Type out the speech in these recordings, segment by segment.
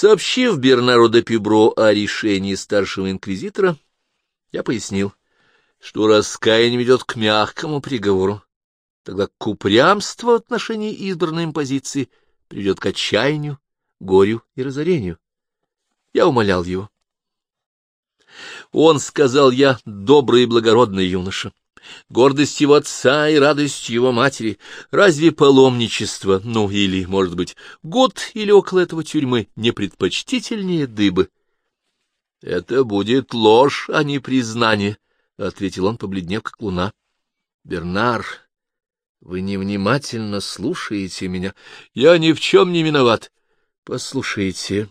Сообщив Бернару де Пибро о решении старшего инквизитора, я пояснил, что раскаяние ведет к мягкому приговору, тогда к упрямству в отношении избранной им позиции приведет к отчаянию, горю и разорению. Я умолял его. Он, сказал я, добрый и благородный юноша, гордость его отца и радость его матери. Разве паломничество, ну или, может быть, год или около этого тюрьмы не предпочтительнее дыбы? — Это будет ложь, а не признание, — ответил он, побледнев, как луна. — Бернар, вы невнимательно слушаете меня. Я ни в чем не виноват. Послушайте,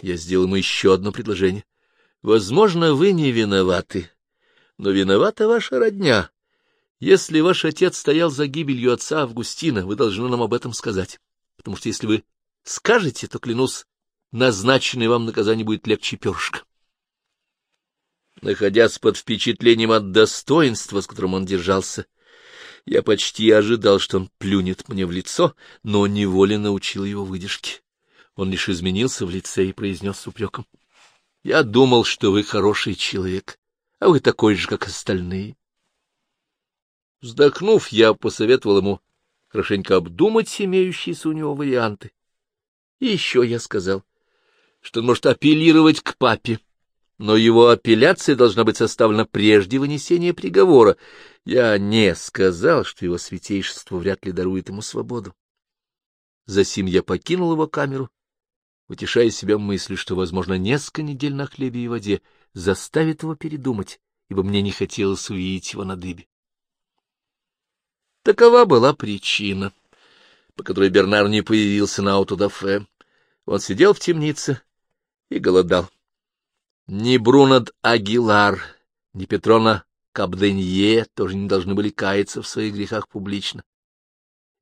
я сделал ему еще одно предложение. Возможно, вы не виноваты, но виновата ваша родня. Если ваш отец стоял за гибелью отца Августина, вы должны нам об этом сказать. Потому что если вы скажете, то, клянусь, назначенное вам наказание будет легче перышка. Находясь под впечатлением от достоинства, с которым он держался, я почти ожидал, что он плюнет мне в лицо, но неволе научил его выдержке. Он лишь изменился в лице и произнес с упреком. — Я думал, что вы хороший человек, а вы такой же, как остальные. Вздохнув, я посоветовал ему хорошенько обдумать имеющиеся у него варианты. И еще я сказал, что он может апеллировать к папе, но его апелляция должна быть составлена прежде вынесения приговора. Я не сказал, что его святейшество вряд ли дарует ему свободу. Засим я покинул его камеру утешая себя мыслью, что, возможно, несколько недель на хлебе и воде заставит его передумать, ибо мне не хотелось увидеть его на дыбе. Такова была причина, по которой Бернар не появился на аутодафе. Он сидел в темнице и голодал. Ни Брунад Агилар, ни Петрона Кабденье тоже не должны были каяться в своих грехах публично,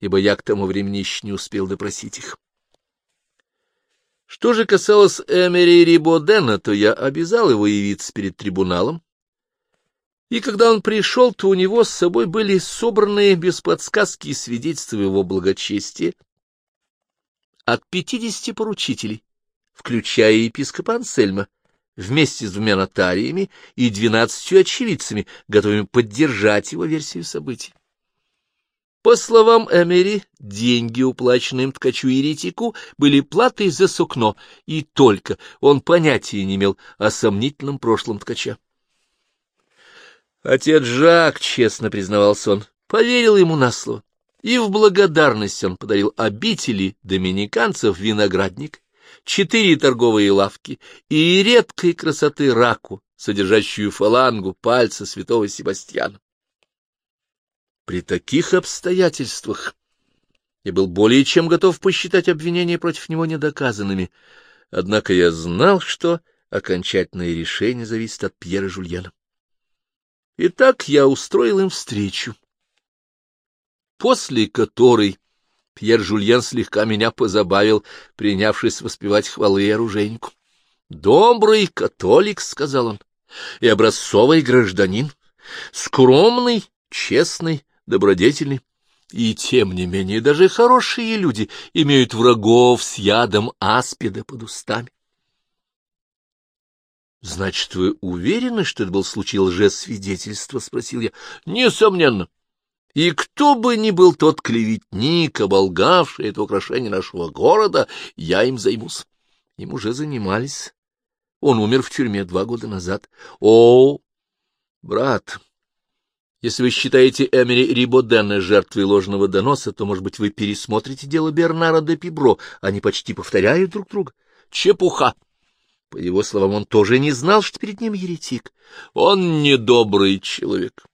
ибо я к тому времени еще не успел допросить их. Что же касалось Эмери Рибодена, то я обязал его явиться перед трибуналом. И когда он пришел, то у него с собой были собраны без подсказки свидетельства его благочестия от пятидесяти поручителей, включая епископа Ансельма, вместе с двумя нотариями и двенадцатью очевидцами, готовыми поддержать его версию событий. По словам Эмери, деньги, уплаченные ткачу-еретику, были платой за сукно, и только он понятия не имел о сомнительном прошлом ткача. Отец Жак, честно признавался он, поверил ему на слово, и в благодарность он подарил обители доминиканцев виноградник, четыре торговые лавки и редкой красоты раку, содержащую фалангу пальца святого Себастьяна. При таких обстоятельствах я был более чем готов посчитать обвинения против него недоказанными, однако я знал, что окончательное решение зависит от Пьера Жульена. Итак, я устроил им встречу, после которой Пьер Жульен слегка меня позабавил, принявшись воспевать хвалы оружейнику. «Добрый католик», — сказал он, — «и образцовый гражданин, скромный, честный, добродетельный. И тем не менее даже хорошие люди имеют врагов с ядом аспида под устами. — Значит, вы уверены, что это был случай лжесвидетельства? — спросил я. — Несомненно. И кто бы ни был тот клеветник, оболгавший это украшение нашего города, я им займусь. Им уже занимались. Он умер в тюрьме два года назад. О, брат, если вы считаете Эмери Рибодена жертвой ложного доноса, то, может быть, вы пересмотрите дело Бернара де Пибро. Они почти повторяют друг друга. Чепуха! По его словам, он тоже не знал, что перед ним еретик. Он недобрый человек.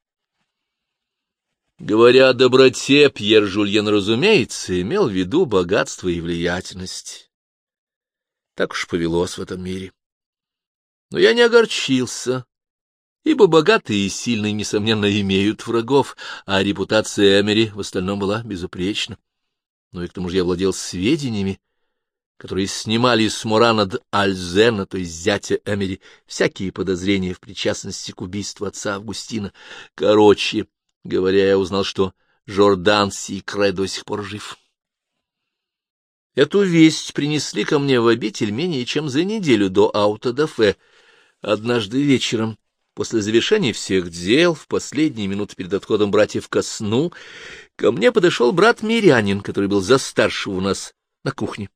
Говоря о доброте, Пьер Жульен, разумеется, имел в виду богатство и влиятельность. Так уж повелось в этом мире. Но я не огорчился, ибо богатые и сильные, несомненно, имеют врагов, а репутация Эмери в остальном была безупречна. Ну и к тому же я владел сведениями, которые снимали с Мурана Альзена, то есть зятя Эмери, всякие подозрения в причастности к убийству отца Августина. Короче говоря, я узнал, что Жордан Сикре до сих пор жив. Эту весть принесли ко мне в обитель менее чем за неделю до аутодафе. Однажды вечером, после завершения всех дел, в последние минуты перед отходом братьев ко сну, ко мне подошел брат Мирянин, который был за старшего у нас на кухне.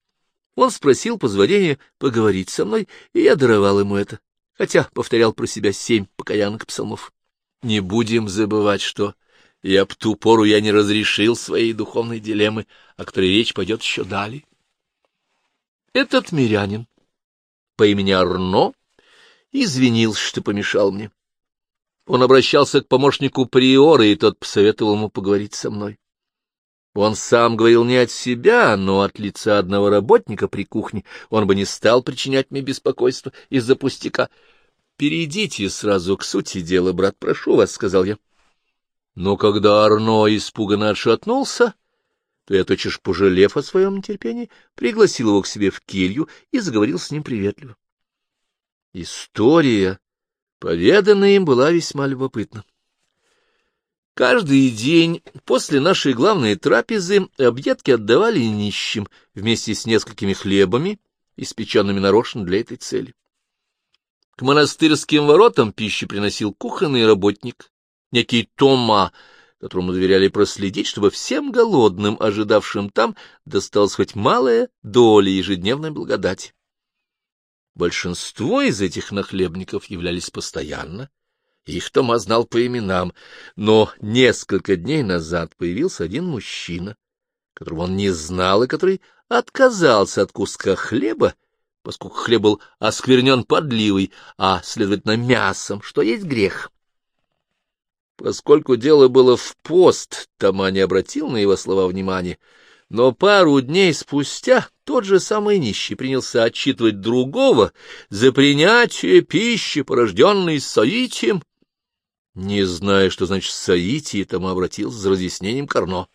Он спросил позволения поговорить со мной, и я даровал ему это, хотя повторял про себя семь покаянных псалмов. Не будем забывать, что и об ту пору я не разрешил своей духовной дилеммы, о которой речь пойдет еще далее. Этот мирянин по имени Арно извинился, что помешал мне. Он обращался к помощнику приора, и тот посоветовал ему поговорить со мной. Он сам говорил не от себя, но от лица одного работника при кухне. Он бы не стал причинять мне беспокойство из-за пустяка. — Перейдите сразу к сути дела, брат, прошу вас, — сказал я. Но когда Арно испуганно отшатнулся, то я, тотчас пожалев о своем нетерпении, пригласил его к себе в келью и заговорил с ним приветливо. История, поведанная им, была весьма любопытна. Каждый день после нашей главной трапезы объедки отдавали нищим вместе с несколькими хлебами, испеченными нарочно для этой цели. К монастырским воротам пищи приносил кухонный работник, некий Тома, которому доверяли проследить, чтобы всем голодным, ожидавшим там, досталась хоть малая доля ежедневной благодати. Большинство из этих нахлебников являлись постоянно, их Тома знал по именам, но несколько дней назад появился один мужчина, которого он не знал и который отказался от куска хлеба, поскольку хлеб был осквернен подливой, а, следовательно, мясом, что есть грех. Поскольку дело было в пост, Тома не обратил на его слова внимания, но пару дней спустя тот же самый нищий принялся отчитывать другого за принятие пищи, порожденной соитием. Не зная, что значит соитие, Тома обратился за разъяснением Карно.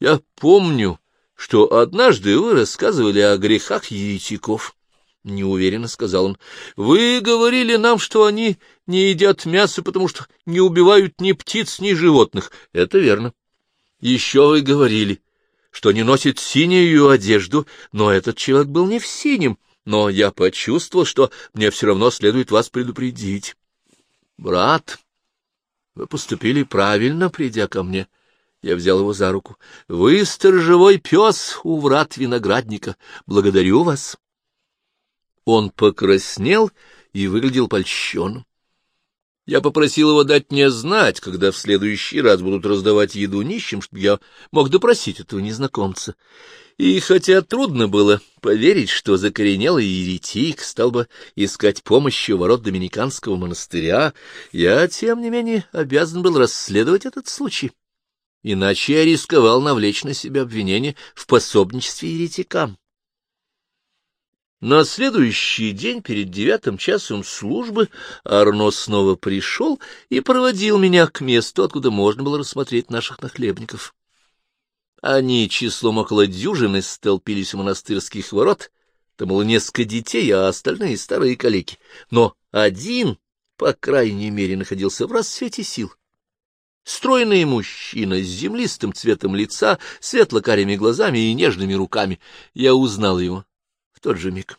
Я помню, что однажды вы рассказывали о грехах еретиков. — неуверенно сказал он. — Вы говорили нам, что они не едят мясо, потому что не убивают ни птиц, ни животных. Это верно. Еще вы говорили, что не носит синюю одежду, но этот человек был не в синем, но я почувствовал, что мне все равно следует вас предупредить. Брат, вы поступили правильно, придя ко мне. Я взял его за руку. Вы сторожевой пес у врат виноградника. Благодарю вас. Он покраснел и выглядел польщенным. Я попросил его дать мне знать, когда в следующий раз будут раздавать еду нищим, чтобы я мог допросить этого незнакомца. И хотя трудно было поверить, что закоренелый еретик стал бы искать помощи у ворот Доминиканского монастыря, я, тем не менее, обязан был расследовать этот случай. Иначе я рисковал навлечь на себя обвинение в пособничестве еретикам. На следующий день перед девятым часом службы Арно снова пришел и проводил меня к месту, откуда можно было рассмотреть наших нахлебников. Они числом около дюжины столпились у монастырских ворот, там было несколько детей, а остальные — старые калеки. Но один, по крайней мере, находился в расцвете сил. Стройный мужчина с землистым цветом лица, светло-карими глазами и нежными руками. Я узнал его тот же миг.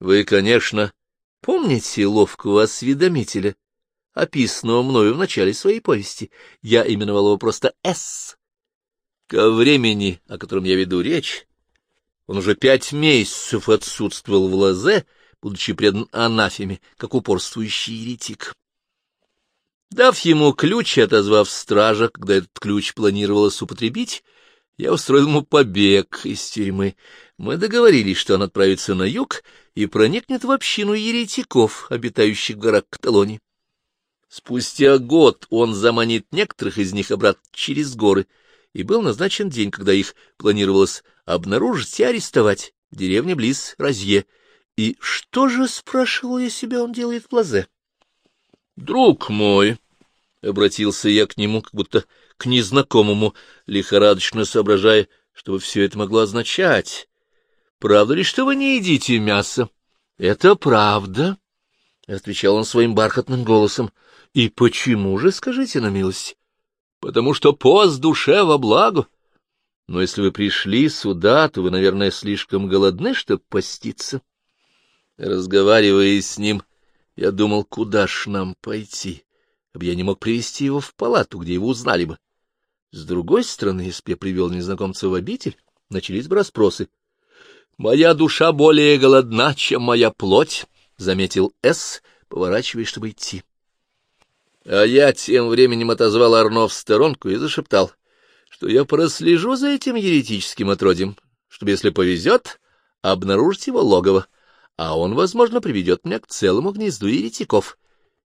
Вы, конечно, помните ловкого осведомителя, описанного мною в начале своей повести. Я именовал его просто «С». Ко времени, о котором я веду речь, он уже пять месяцев отсутствовал в Лазе, будучи предан анафеме, как упорствующий еретик. Дав ему ключ и отозвав стража, когда этот ключ планировалось употребить, я устроил ему побег из тюрьмы. Мы договорились, что он отправится на юг и проникнет в общину еретиков, обитающих в горах Каталонии. Спустя год он заманит некоторых из них обратно через горы, и был назначен день, когда их планировалось обнаружить и арестовать в деревне близ Розье. И что же, спрашивал я себя, он делает в Лазе? — Друг мой, — обратился я к нему, как будто к незнакомому, лихорадочно соображая, что бы все это могло означать. «Правда ли, что вы не едите мясо?» «Это правда», — отвечал он своим бархатным голосом. «И почему же, скажите на милость?» «Потому что пост душе во благо». Но если вы пришли сюда, то вы, наверное, слишком голодны, чтобы поститься. Разговаривая с ним, я думал, куда ж нам пойти, чтобы я не мог привести его в палату, где его узнали бы. С другой стороны, если я привел незнакомца в обитель, начались бы расспросы. — Моя душа более голодна, чем моя плоть, — заметил С, поворачиваясь, чтобы идти. А я тем временем отозвал Арно в сторонку и зашептал, что я прослежу за этим еретическим отродьем, чтобы, если повезет, обнаружить его логово, а он, возможно, приведет меня к целому гнезду еретиков.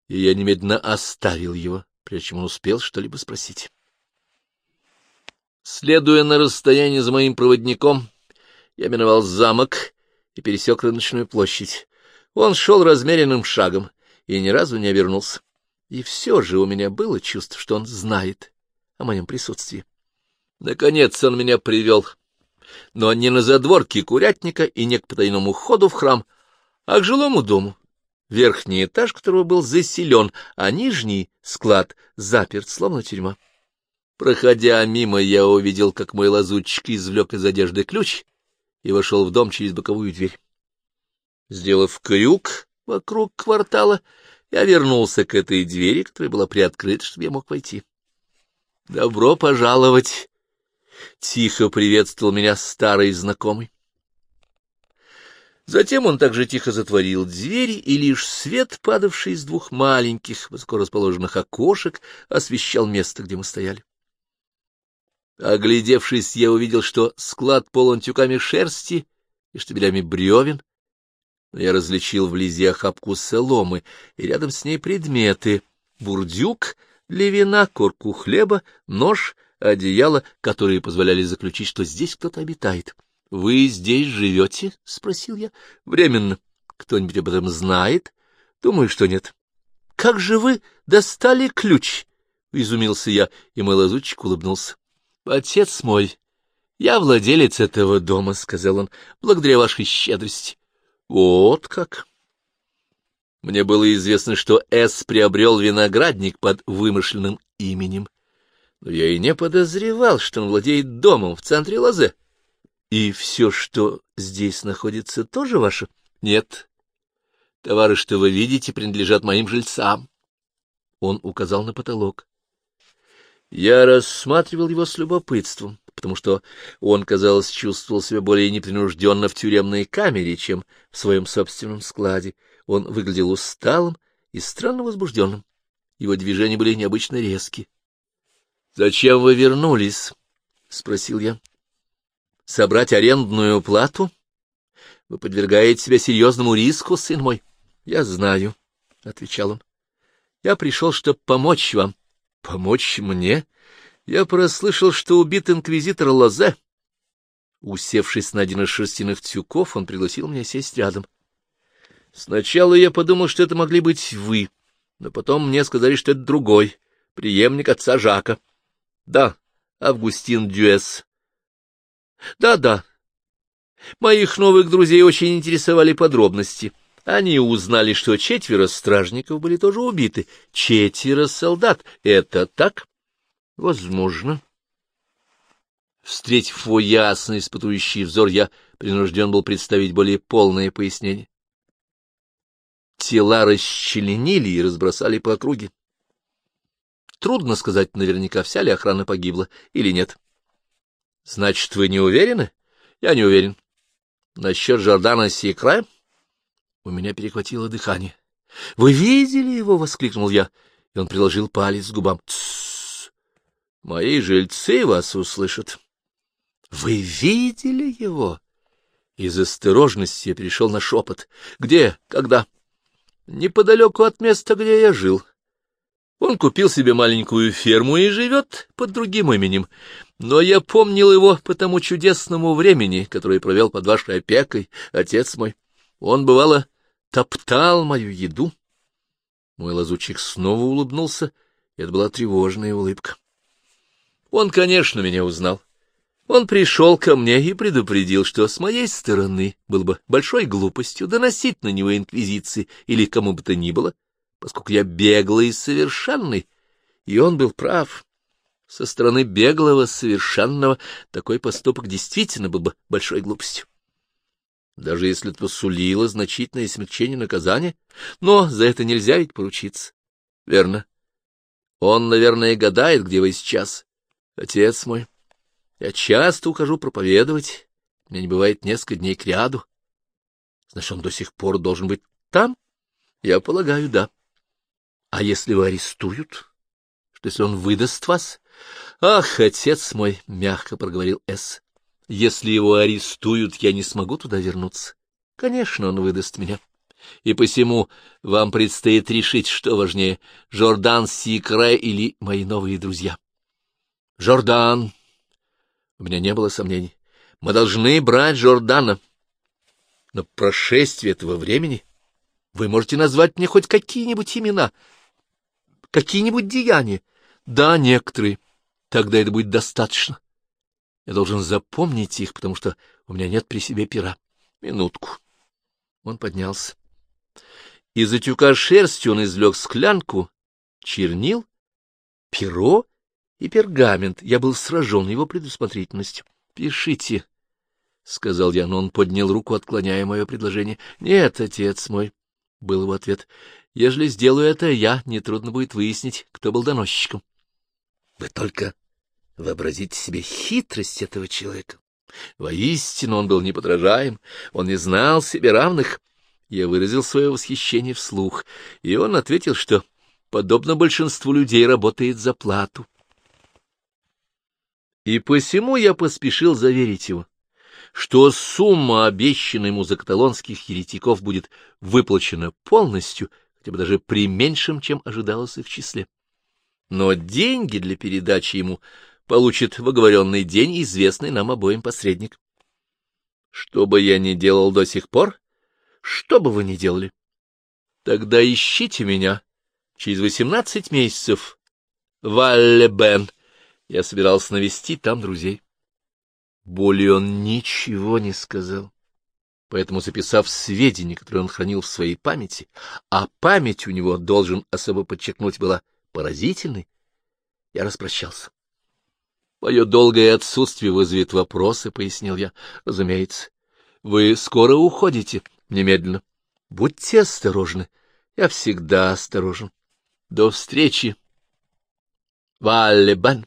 И я немедленно оставил его, прежде чем он успел что-либо спросить. Следуя на расстоянии за моим проводником, я миновал замок и пересек рыночную площадь. Он шел размеренным шагом и ни разу не обернулся. И все же у меня было чувство, что он знает о моем присутствии. Наконец он меня привел, но не на задворке курятника и не к потайному ходу в храм, а к жилому дому, верхний этаж которого был заселен, а нижний склад заперт, словно тюрьма. Проходя мимо, я увидел, как мой лазутчик извлек из одежды ключ и вошел в дом через боковую дверь. Сделав крюк вокруг квартала, я вернулся к этой двери, которая была приоткрыта, чтобы я мог войти. — Добро пожаловать! — тихо приветствовал меня старый знакомый. Затем он также тихо затворил двери, и лишь свет, падавший из двух маленьких, высоко расположенных окошек, освещал место, где мы стояли. Оглядевшись, я увидел, что склад полон тюками шерсти и штабелями бревен, но я различил вблизи охапку соломы и рядом с ней предметы — бурдюк для вина, корку хлеба, нож, одеяло, которые позволяли заключить, что здесь кто-то обитает. — Вы здесь живете? — спросил я. — Временно. Кто-нибудь об этом знает? — Думаю, что нет. — Как же вы достали ключ? — изумился я, и мой лазутчик улыбнулся. — Отец мой, я владелец этого дома, — сказал он, — благодаря вашей щедрости. Вот как. Мне было известно, что С приобрел виноградник под вымышленным именем, но я и не подозревал, что он владеет домом в центре Лозе. И все, что здесь находится, тоже ваше? Нет. Товары, что вы видите, принадлежат моим жильцам. Он указал на потолок. Я рассматривал его с любопытством, потому что он, казалось, чувствовал себя более непринужденно в тюремной камере, чем в своем собственном складе. Он выглядел усталым и странно возбужденным. Его движения были необычно резкие. — Зачем вы вернулись? — спросил я. — Собрать арендную плату? Вы подвергаете себя серьезному риску, сын мой. — Я знаю, — отвечал он. — Я пришел, чтобы помочь вам. — Помочь мне? — я прослышал, что убит инквизитор Лозе. Усевшись на один из шерстяных тюков, он пригласил меня сесть рядом. Сначала я подумал, что это могли быть вы, но потом мне сказали, что это другой, преемник отца Жака. Да, Августин Дюэс. Да-да. Моих новых друзей очень интересовали подробности. Они узнали, что четверо стражников были тоже убиты, четверо солдат. Это так? Возможно. Встретив его ясный испытующий взор, я принужден был представить более полное пояснение. Тела расчленили и разбросали по округе. Трудно сказать наверняка, вся ли охрана погибла или нет. — Значит, вы не уверены? — Я не уверен. — Насчет Жордана Секре? У меня перехватило дыхание. — Вы видели его? — воскликнул я, и он приложил палец к губам. — Тссс! Мои жильцы вас услышат. Вы видели его? Из осторожности я перешел на шепот. Где? Когда? Неподалеку от места, где я жил. Он купил себе маленькую ферму и живет под другим именем. Но я помнил его по тому чудесному времени, которое провел под вашей опекой, отец мой. Он, бывало, топтал мою еду. Мой лазучик снова улыбнулся, и это была тревожная улыбка. Он, конечно, меня узнал. Он пришел ко мне и предупредил, что с моей стороны было бы большой глупостью доносить на него инквизиции или кому бы то ни было, поскольку я беглый и совершенный, и он был прав. Со стороны беглого, совершенного, такой поступок действительно был бы большой глупостью. Даже если это посулило значительное смягчение наказания, но за это нельзя ведь поручиться. Верно. Он, наверное, гадает, где вы сейчас. Отец мой, я часто ухожу проповедовать, меня не бывает несколько дней к ряду. Значит, он до сих пор должен быть там? Я полагаю, да. А если его арестуют? Что если он выдаст вас? Ах, отец мой, — мягко проговорил С. Если его арестуют, я не смогу туда вернуться. Конечно, он выдаст меня. И посему вам предстоит решить, что важнее — Жордан Сикре или мои новые друзья. Жордан. У меня не было сомнений. Мы должны брать Жордана. Но прошествие этого времени вы можете назвать мне хоть какие-нибудь имена, какие-нибудь деяния. Да, некоторые. Тогда это будет достаточно. Я должен запомнить их, потому что у меня нет при себе пера. Минутку. Он поднялся. Из утюка шерсти он извлек склянку, чернил, перо и пергамент. Я был сражен его предусмотрительностью. — Пишите, — сказал я, но он поднял руку, отклоняя мое предложение. — Нет, отец мой, — был его ответ. — Ежели сделаю это я, нетрудно будет выяснить, кто был доносчиком. — Вы только вообразите себе хитрость этого человека. Воистину он был неподражаем, он не знал себе равных. Я выразил свое восхищение вслух, и он ответил, что, подобно большинству людей, работает за плату. И посему я поспешил заверить его, что сумма, обещанная ему за каталонских еретиков, будет выплачена полностью, хотя бы даже при меньшем, чем ожидалось их числе. Но деньги для передачи ему получит в оговоренный день известный нам обоим посредник. Что бы я ни делал до сих пор, что бы вы ни делали, тогда ищите меня через восемнадцать месяцев в Аллебен. Я собирался навестить там друзей. Более он ничего не сказал. Поэтому, записав сведения, которые он хранил в своей памяти, а память у него, должен особо подчеркнуть, была поразительной, я распрощался. Мое долгое отсутствие вызовет вопросы, — пояснил я. — Разумеется. Вы скоро уходите? Немедленно. Будьте осторожны. Я всегда осторожен. До встречи. Валлебан.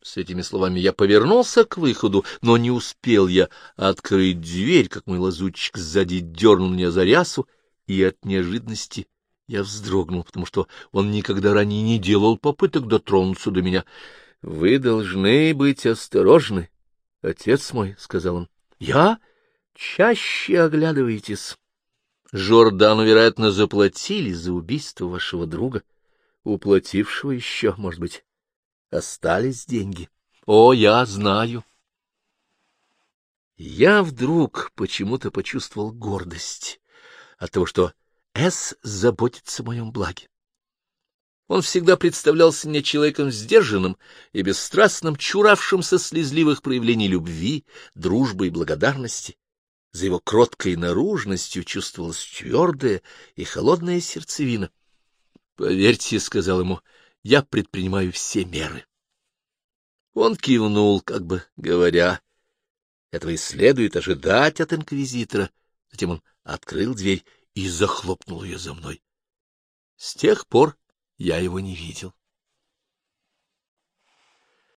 С этими словами я повернулся к выходу, но не успел я открыть дверь, как мой лазутчик сзади дернул меня за рясу, и от неожиданности я вздрогнул, потому что он никогда ранее не делал попыток дотронуться до меня. — Вы должны быть осторожны, отец мой, — сказал он. — Я? Чаще оглядывайтесь. Жордану, вероятно, заплатили за убийство вашего друга, уплатившего еще, может быть, остались деньги. О, я знаю. Я вдруг почему-то почувствовал гордость от того, что С заботится о моем благе. Он всегда представлялся мне человеком сдержанным и бесстрастным, чуравшимся слезливых проявлений любви, дружбы и благодарности. За его кроткой наружностью чувствовалась твердая и холодная сердцевина. — Поверьте, — сказал ему, — я предпринимаю все меры. Он кивнул, как бы говоря, этого и следует ожидать от инквизитора. Затем он открыл дверь и захлопнул ее за мной. С тех пор я его не видел.